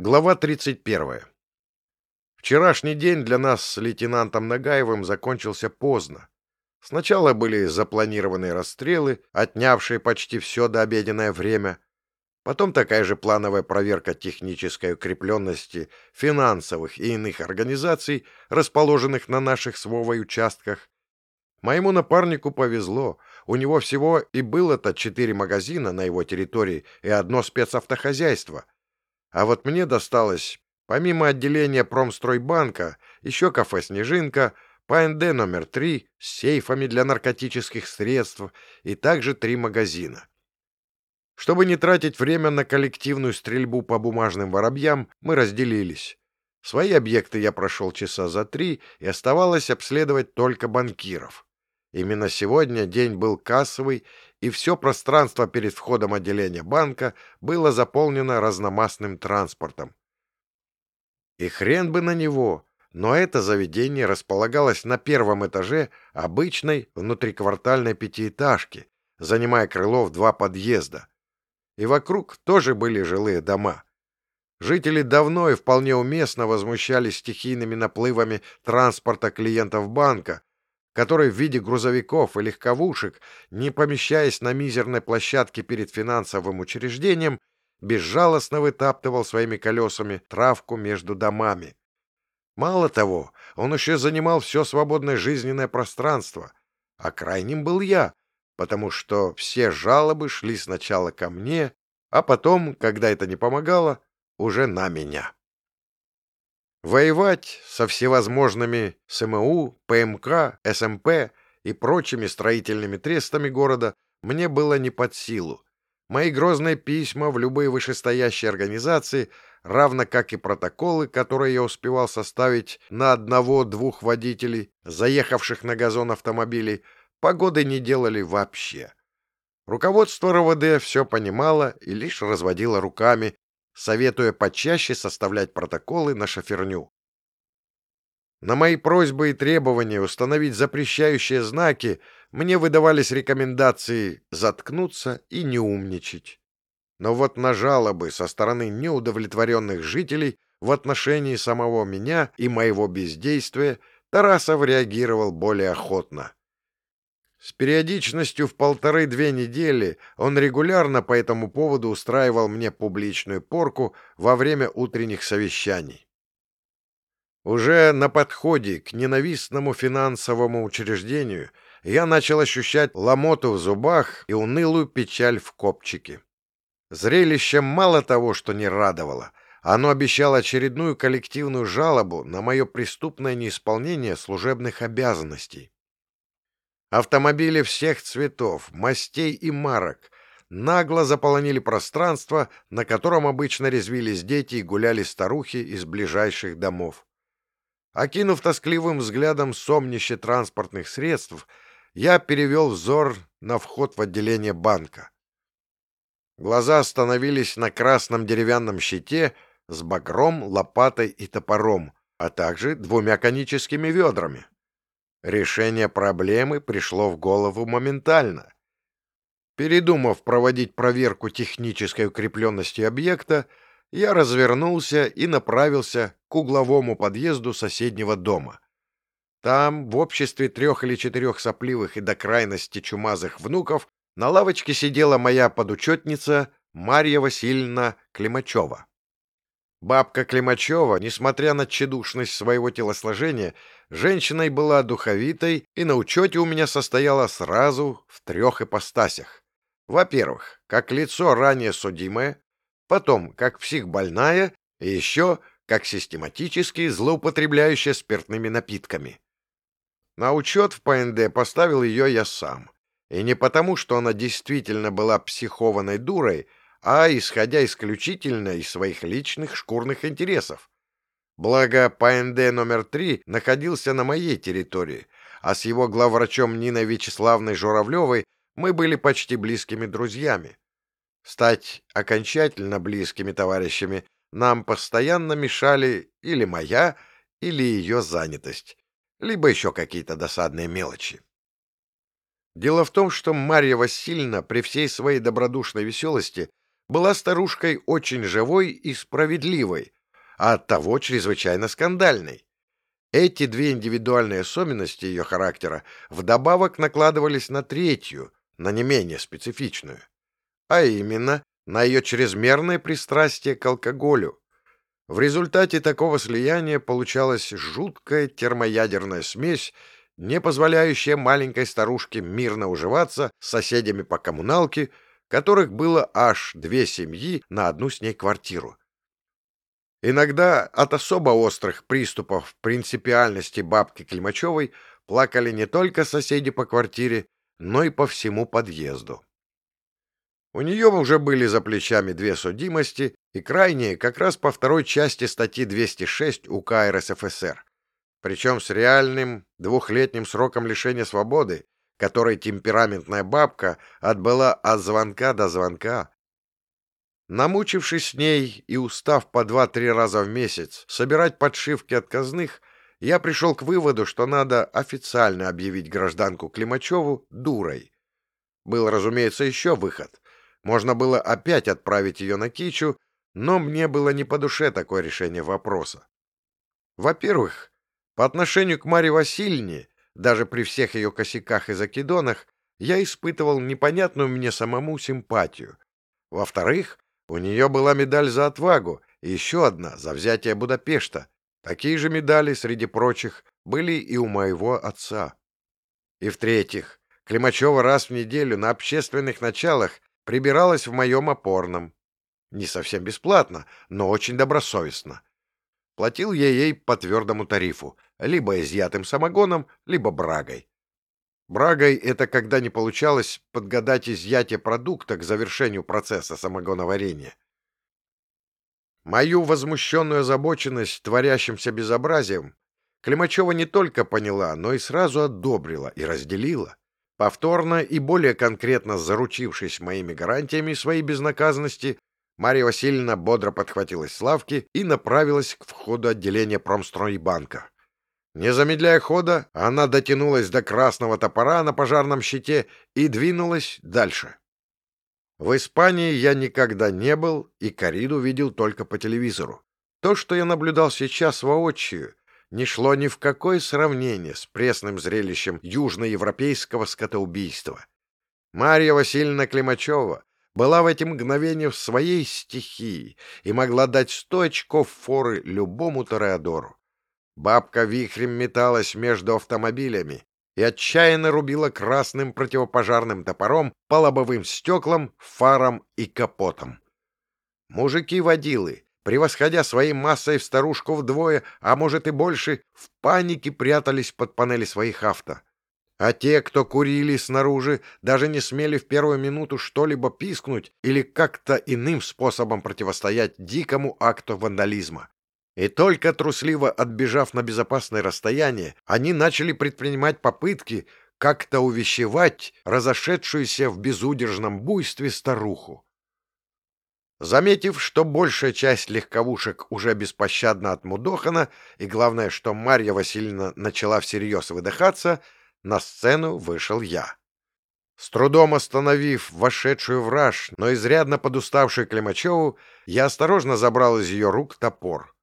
Глава 31. Вчерашний день для нас с лейтенантом Нагаевым закончился поздно. Сначала были запланированы расстрелы, отнявшие почти все до обеденное время. Потом такая же плановая проверка технической укрепленности финансовых и иных организаций, расположенных на наших с участках. Моему напарнику повезло. У него всего и было-то четыре магазина на его территории и одно спецавтохозяйство — а вот мне досталось, помимо отделения промстройбанка, еще кафе «Снежинка», ПНД номер три с сейфами для наркотических средств и также три магазина. Чтобы не тратить время на коллективную стрельбу по бумажным воробьям, мы разделились. Свои объекты я прошел часа за три, и оставалось обследовать только банкиров. Именно сегодня день был кассовый, и все пространство перед входом отделения банка было заполнено разномастным транспортом. И хрен бы на него, но это заведение располагалось на первом этаже обычной внутриквартальной пятиэтажки, занимая крыло в два подъезда. И вокруг тоже были жилые дома. Жители давно и вполне уместно возмущались стихийными наплывами транспорта клиентов банка, который в виде грузовиков и легковушек, не помещаясь на мизерной площадке перед финансовым учреждением, безжалостно вытаптывал своими колесами травку между домами. Мало того, он еще занимал все свободное жизненное пространство, а крайним был я, потому что все жалобы шли сначала ко мне, а потом, когда это не помогало, уже на меня. Воевать со всевозможными СМУ, ПМК, СМП и прочими строительными трестами города мне было не под силу. Мои грозные письма в любые вышестоящие организации, равно как и протоколы, которые я успевал составить на одного-двух водителей, заехавших на газон автомобилей, погоды не делали вообще. Руководство РОВД все понимало и лишь разводило руками, советуя почаще составлять протоколы на шоферню. На мои просьбы и требования установить запрещающие знаки мне выдавались рекомендации заткнуться и не умничать. Но вот на жалобы со стороны неудовлетворенных жителей в отношении самого меня и моего бездействия Тарасов реагировал более охотно. С периодичностью в полторы-две недели он регулярно по этому поводу устраивал мне публичную порку во время утренних совещаний. Уже на подходе к ненавистному финансовому учреждению я начал ощущать ломоту в зубах и унылую печаль в копчике. Зрелище мало того, что не радовало, оно обещало очередную коллективную жалобу на мое преступное неисполнение служебных обязанностей. Автомобили всех цветов, мастей и марок нагло заполонили пространство, на котором обычно резвились дети и гуляли старухи из ближайших домов. Окинув тоскливым взглядом сомнище транспортных средств, я перевел взор на вход в отделение банка. Глаза остановились на красном деревянном щите с багром, лопатой и топором, а также двумя коническими ведрами. Решение проблемы пришло в голову моментально. Передумав проводить проверку технической укрепленности объекта, я развернулся и направился к угловому подъезду соседнего дома. Там, в обществе трех или четырех сопливых и до крайности чумазых внуков, на лавочке сидела моя подучетница Марья Васильевна Климачева. Бабка Климачева, несмотря на тщедушность своего телосложения, женщиной была духовитой и на учете у меня состояла сразу в трех ипостасях. Во-первых, как лицо ранее судимое, потом как психбольная и еще как систематически злоупотребляющая спиртными напитками. На учет в ПНД поставил ее я сам. И не потому, что она действительно была психованной дурой, а исходя исключительно из своих личных шкурных интересов. Благо, ПНД номер три находился на моей территории, а с его главврачом Ниной Вячеславной Журавлевой мы были почти близкими друзьями. Стать окончательно близкими товарищами нам постоянно мешали или моя, или ее занятость, либо еще какие-то досадные мелочи. Дело в том, что Марья Васильевна при всей своей добродушной веселости была старушкой очень живой и справедливой, а оттого чрезвычайно скандальной. Эти две индивидуальные особенности ее характера вдобавок накладывались на третью, на не менее специфичную, а именно на ее чрезмерное пристрастие к алкоголю. В результате такого слияния получалась жуткая термоядерная смесь, не позволяющая маленькой старушке мирно уживаться с соседями по коммуналке, которых было аж две семьи на одну с ней квартиру. Иногда от особо острых приступов принципиальности бабки Климачевой плакали не только соседи по квартире, но и по всему подъезду. У нее уже были за плечами две судимости, и крайние как раз по второй части статьи 206 УК РСФСР, причем с реальным двухлетним сроком лишения свободы, который темпераментная бабка отбыла от звонка до звонка. Намучившись с ней и устав по два-три раза в месяц собирать подшивки отказных, я пришел к выводу, что надо официально объявить гражданку Климачеву дурой. Был, разумеется, еще выход. Можно было опять отправить ее на Кичу, но мне было не по душе такое решение вопроса. Во-первых, по отношению к Марье Васильевне, даже при всех ее косяках и закидонах, я испытывал непонятную мне самому симпатию. Во-вторых, у нее была медаль за отвагу и еще одна за взятие Будапешта. Такие же медали, среди прочих, были и у моего отца. И в-третьих, Климачева раз в неделю на общественных началах прибиралась в моем опорном. Не совсем бесплатно, но очень добросовестно. Платил я ей по твердому тарифу, либо изъятым самогоном, либо брагой. Брагой это когда не получалось подгадать изъятие продукта к завершению процесса самогоноварения. Мою возмущенную озабоченность творящимся безобразием Климачева не только поняла, но и сразу одобрила и разделила. Повторно и более конкретно заручившись моими гарантиями своей безнаказанности, Марья Васильевна бодро подхватилась с лавки и направилась к входу отделения промстройбанка. Не замедляя хода, она дотянулась до красного топора на пожарном щите и двинулась дальше. В Испании я никогда не был и кориду видел только по телевизору. То, что я наблюдал сейчас воочию, не шло ни в какое сравнение с пресным зрелищем южноевропейского скотоубийства. Марья Васильевна Климачева была в эти мгновения в своей стихии и могла дать сто очков форы любому Тореадору. Бабка вихрем металась между автомобилями и отчаянно рубила красным противопожарным топором по лобовым стеклам, фарам и капотам. Мужики-водилы, превосходя своей массой в старушку вдвое, а может и больше, в панике прятались под панели своих авто. А те, кто курили снаружи, даже не смели в первую минуту что-либо пискнуть или как-то иным способом противостоять дикому акту вандализма. И только трусливо отбежав на безопасное расстояние, они начали предпринимать попытки как-то увещевать разошедшуюся в безудержном буйстве старуху. Заметив, что большая часть легковушек уже беспощадно отмудохана, и главное, что Марья Васильевна начала всерьез выдыхаться, на сцену вышел я. С трудом остановив вошедшую враж, но изрядно подуставшую Климачеву, я осторожно забрал из ее рук топор.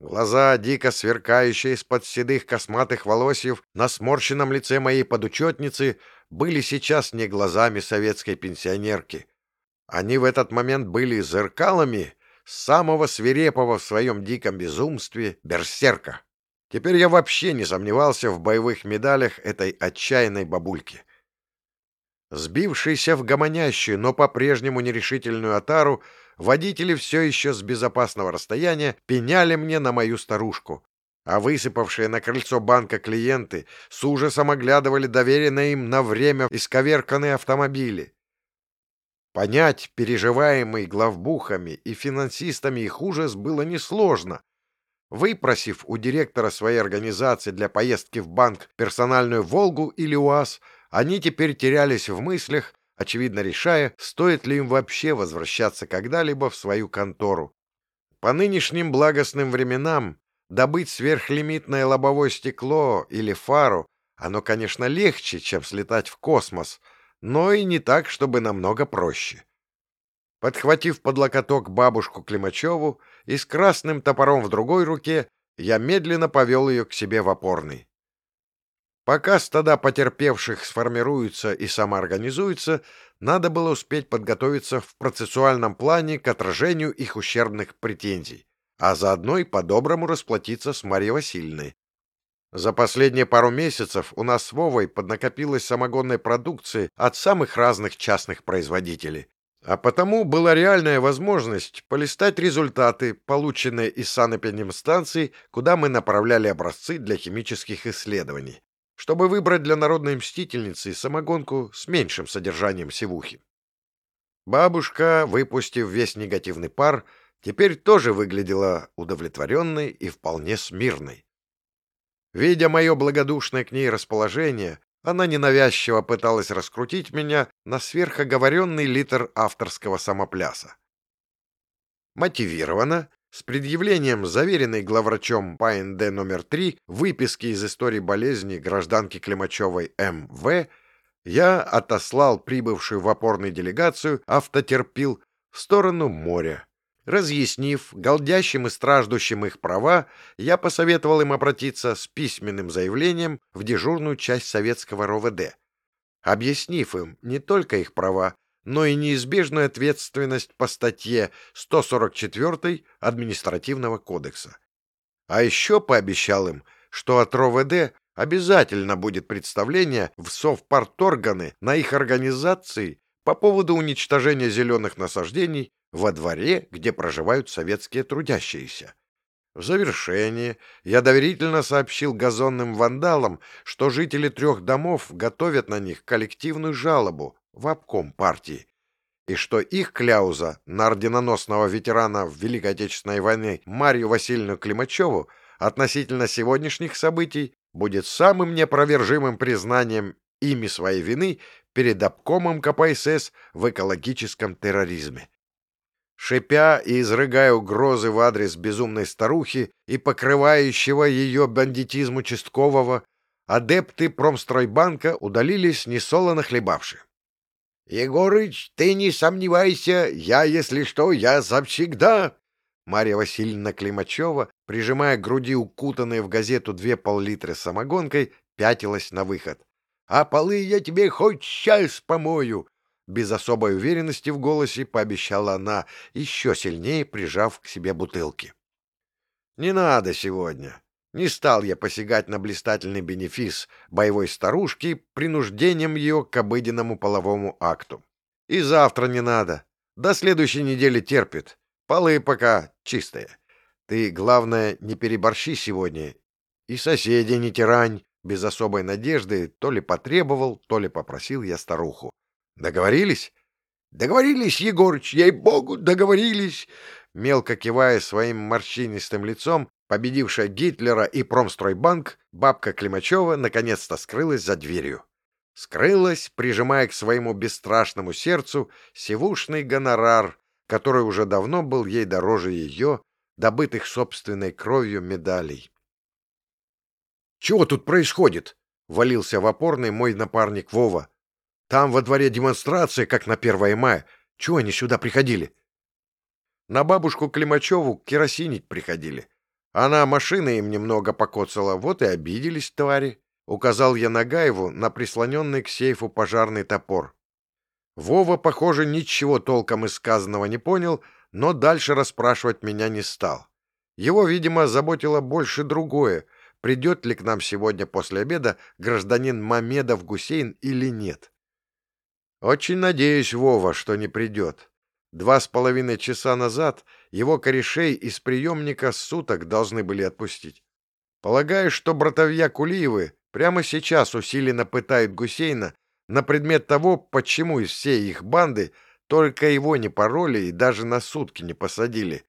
Глаза, дико сверкающие из-под седых косматых волосьев на сморщенном лице моей подучетницы, были сейчас не глазами советской пенсионерки. Они в этот момент были зеркалами самого свирепого в своем диком безумстве берсерка. Теперь я вообще не сомневался в боевых медалях этой отчаянной бабульки. Сбившийся в гомонящую, но по-прежнему нерешительную отару, водители все еще с безопасного расстояния пеняли мне на мою старушку, а высыпавшие на крыльцо банка клиенты с ужасом оглядывали доверенные им на время исковерканные автомобили. Понять переживаемый главбухами и финансистами их ужас было несложно. Выпросив у директора своей организации для поездки в банк персональную «Волгу» или «УАЗ», они теперь терялись в мыслях, очевидно решая, стоит ли им вообще возвращаться когда-либо в свою контору. По нынешним благостным временам добыть сверхлимитное лобовое стекло или фару оно, конечно, легче, чем слетать в космос, но и не так, чтобы намного проще. Подхватив под локоток бабушку Климачеву и с красным топором в другой руке, я медленно повел ее к себе в опорный. Пока стада потерпевших сформируются и самоорганизуются, надо было успеть подготовиться в процессуальном плане к отражению их ущербных претензий, а заодно и по-доброму расплатиться с Марьей Васильевной. За последние пару месяцев у нас с Вовой поднакопилось самогонной продукции от самых разных частных производителей, а потому была реальная возможность полистать результаты, полученные из санэпидемстанций, куда мы направляли образцы для химических исследований, чтобы выбрать для народной мстительницы самогонку с меньшим содержанием севухи. Бабушка, выпустив весь негативный пар, теперь тоже выглядела удовлетворенной и вполне смирной. Видя мое благодушное к ней расположение, она ненавязчиво пыталась раскрутить меня на сверхоговоренный литр авторского самопляса. Мотивировано, с предъявлением заверенной главврачом ПНД номер 3 выписки из истории болезни гражданки Климачевой М.В., я отослал прибывшую в опорную делегацию автотерпил в сторону моря, Разъяснив голдящим и страждущим их права, я посоветовал им обратиться с письменным заявлением в дежурную часть советского РОВД, объяснив им не только их права, но и неизбежную ответственность по статье 144 Административного кодекса. А еще пообещал им, что от РОВД обязательно будет представление в совпарторганы на их организации по поводу уничтожения зеленых насаждений во дворе, где проживают советские трудящиеся. В завершение я доверительно сообщил газонным вандалам, что жители трех домов готовят на них коллективную жалобу в обком партии, и что их кляуза на орденоносного ветерана в Великой Отечественной войны Марию Васильевну Климачеву относительно сегодняшних событий будет самым непровержимым признанием ими своей вины перед обкомом КПСС в экологическом терроризме. Шипя и изрыгая угрозы в адрес безумной старухи и покрывающего ее бандитизм участкового, адепты промстройбанка удалились несолоно хлебавши. — Егорыч, ты не сомневайся, я, если что, я завсегда. Марья Васильевна Климачева, прижимая к груди укутанные в газету две пол-литра самогонкой, пятилась на выход. — А полы я тебе хоть сейчас помою, без особой уверенности в голосе пообещала она, еще сильнее прижав к себе бутылки. «Не надо сегодня. Не стал я посягать на блистательный бенефис боевой старушки принуждением ее к обыденному половому акту. И завтра не надо. До следующей недели терпит. Полы пока чистые. Ты, главное, не переборщи сегодня. И соседей не тирань». Без особой надежды то ли потребовал, то ли попросил я старуху. Договорились? Договорились, Егорыч, ей-богу, договорились. Мелко кивая своим морщинистым лицом, победившая Гитлера и Промстройбанк, бабка Климачева наконец-то скрылась за дверью. Скрылась, прижимая к своему бесстрашному сердцу сивушный гонорар, который уже давно был ей дороже ее, добытых собственной кровью медалей. «Чего тут происходит?» — валился в опорный мой напарник Вова. Там во дворе демонстрация, как на 1 мая. Чего они сюда приходили? На бабушку Климачеву керосинить приходили. Она машины им немного покоцала, вот и обиделись твари. Указал я Нагаеву на прислоненный к сейфу пожарный топор. Вова, похоже, ничего толком из сказанного не понял, но дальше расспрашивать меня не стал. Его, видимо, заботило больше другое, придет ли к нам сегодня после обеда гражданин Мамедов Гусейн или нет. Очень надеюсь, Вова, что не придет. Два с половиной часа назад его корешей из приемника суток должны были отпустить. Полагаю, что братовья Кулиевы прямо сейчас усиленно пытают Гусейна на предмет того, почему из всей их банды только его не пороли и даже на сутки не посадили.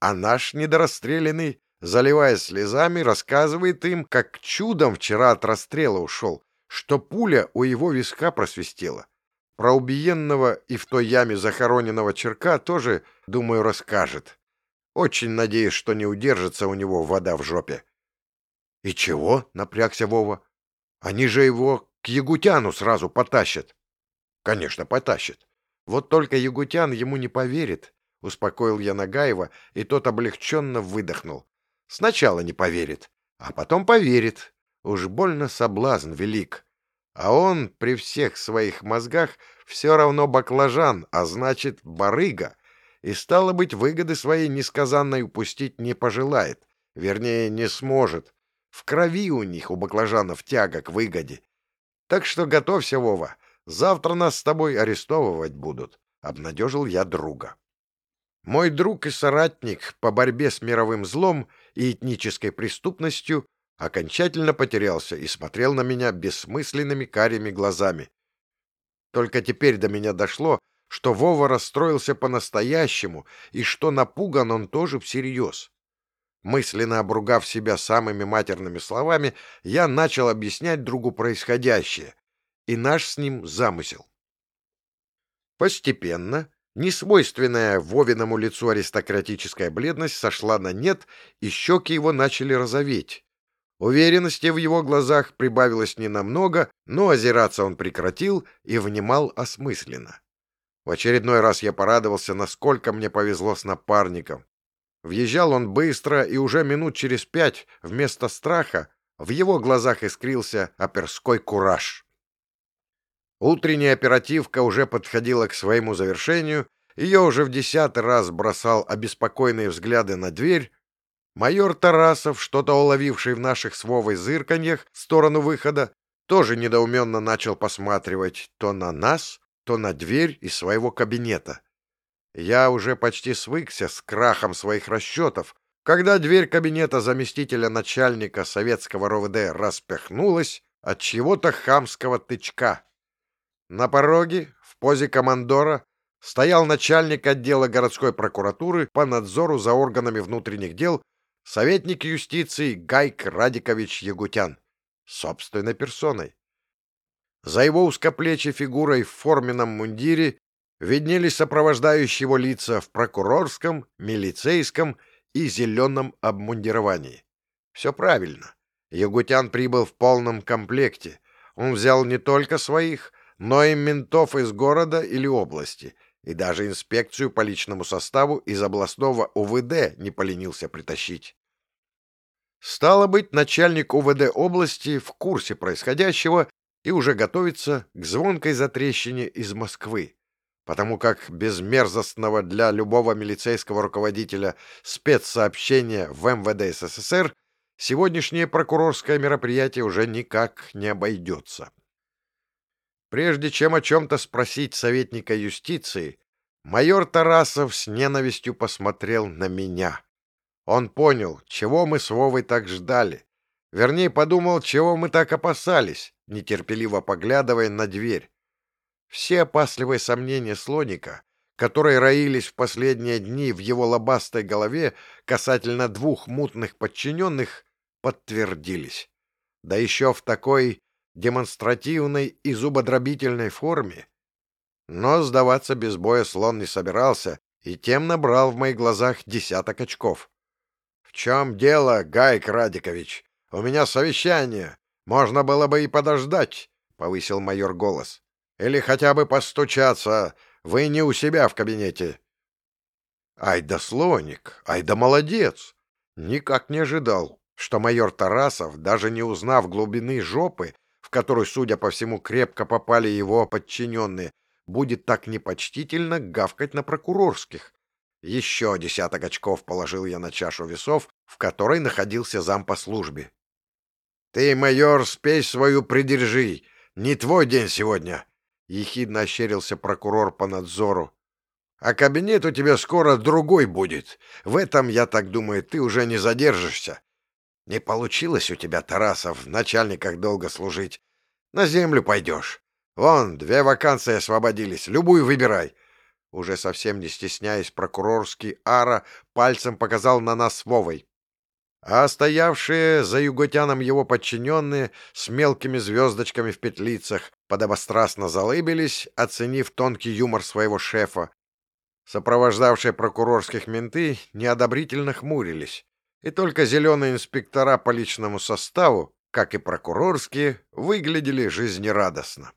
А наш недорастреленный, заливая слезами, рассказывает им, как чудом вчера от расстрела ушел, что пуля у его виска просвистела. Про убиенного и в той яме захороненного черка тоже, думаю, расскажет. Очень надеюсь, что не удержится у него вода в жопе. — И чего? — напрягся Вова. — Они же его к Ягутяну сразу потащат. — Конечно, потащат. Вот только Ягутян ему не поверит, — успокоил я Нагаева, и тот облегченно выдохнул. Сначала не поверит, а потом поверит. Уж больно соблазн велик. А он при всех своих мозгах все равно баклажан, а значит барыга, и, стало быть, выгоды своей несказанной упустить не пожелает, вернее, не сможет. В крови у них, у баклажанов, тяга к выгоде. Так что готовься, Вова, завтра нас с тобой арестовывать будут, — обнадежил я друга. Мой друг и соратник по борьбе с мировым злом и этнической преступностью окончательно потерялся и смотрел на меня бессмысленными карими глазами. Только теперь до меня дошло, что Вова расстроился по-настоящему и что напуган он тоже всерьез. Мысленно обругав себя самыми матерными словами, я начал объяснять другу происходящее и наш с ним замысел. Постепенно несвойственная Вовиному лицу аристократическая бледность сошла на нет, и щеки его начали розоветь. Уверенности в его глазах прибавилось ненамного, но озираться он прекратил и внимал осмысленно. В очередной раз я порадовался, насколько мне повезло с напарником. Въезжал он быстро, и уже минут через пять вместо страха в его глазах искрился оперской кураж. Утренняя оперативка уже подходила к своему завершению, ее уже в десятый раз бросал обеспокоенные взгляды на дверь. Майор Тарасов, что-то уловивший в наших с Вовой зырканьях в сторону выхода, тоже недоуменно начал посматривать то на нас, то на дверь из своего кабинета. Я уже почти свыкся с крахом своих расчетов, когда дверь кабинета заместителя начальника советского РОВД распахнулась от чего-то хамского тычка. На пороге, в позе командора, стоял начальник отдела городской прокуратуры по надзору за органами внутренних дел советник юстиции Гайк Радикович Ягутян, собственной персоной. За его узкоплечей фигурой в форменном мундире виднелись сопровождающие его лица в прокурорском, милицейском и зеленом обмундировании. Все правильно. Ягутян прибыл в полном комплекте. Он взял не только своих, но и ментов из города или области, и даже инспекцию по личному составу из областного УВД не поленился притащить. Стало быть, начальник УВД области в курсе происходящего и уже готовится к звонкой затрещине из Москвы потому как без мерзостного для любого милицейского руководителя спецсообщения в МВД СССР сегодняшнее прокурорское мероприятие уже никак не обойдется. Прежде чем о чем-то спросить советника юстиции, майор Тарасов с ненавистью посмотрел на меня. Он понял, чего мы с Вовой так ждали. Вернее, подумал, чего мы так опасались, нетерпеливо поглядывая на дверь. Все опасливые сомнения слоника, которые роились в последние дни в его лобастой голове касательно двух мутных подчиненных, подтвердились. Да еще в такой демонстративной и зубодробительной форме. Но сдаваться без боя слон не собирался и тем набрал в моих глазах десяток очков. — В чем дело, Гайк Радикович? У меня совещание. Можно было бы и подождать, — повысил майор голос. Или хотя бы постучаться. Вы не у себя в кабинете. Ай да слоник, ай да молодец. Никак не ожидал, что майор Тарасов, даже не узнав глубины жопы, в которую, судя по всему, крепко попали его подчиненные, будет так непочтительно гавкать на прокурорских. Еще десяток очков положил я на чашу весов, в которой находился зам по службе. — Ты, майор, спесь свою придержи. Не твой день сегодня. — ехидно ощерился прокурор по надзору. «А кабинет у тебя скоро другой будет. В этом, я так думаю, ты уже не задержишься. Не получилось у тебя, Тарасов, в начальниках долго служить. На землю пойдешь. Вон, две вакансии освободились, любую выбирай». Уже совсем не стесняясь, прокурорский Ара пальцем показал на нас Вовой а стоявшие за юготяном его подчиненные с мелкими звездочками в петлицах подобострастно залыбились, оценив тонкий юмор своего шефа. Сопровождавшие прокурорских менты неодобрительно хмурились, и только зеленые инспектора по личному составу, как и прокурорские, выглядели жизнерадостно.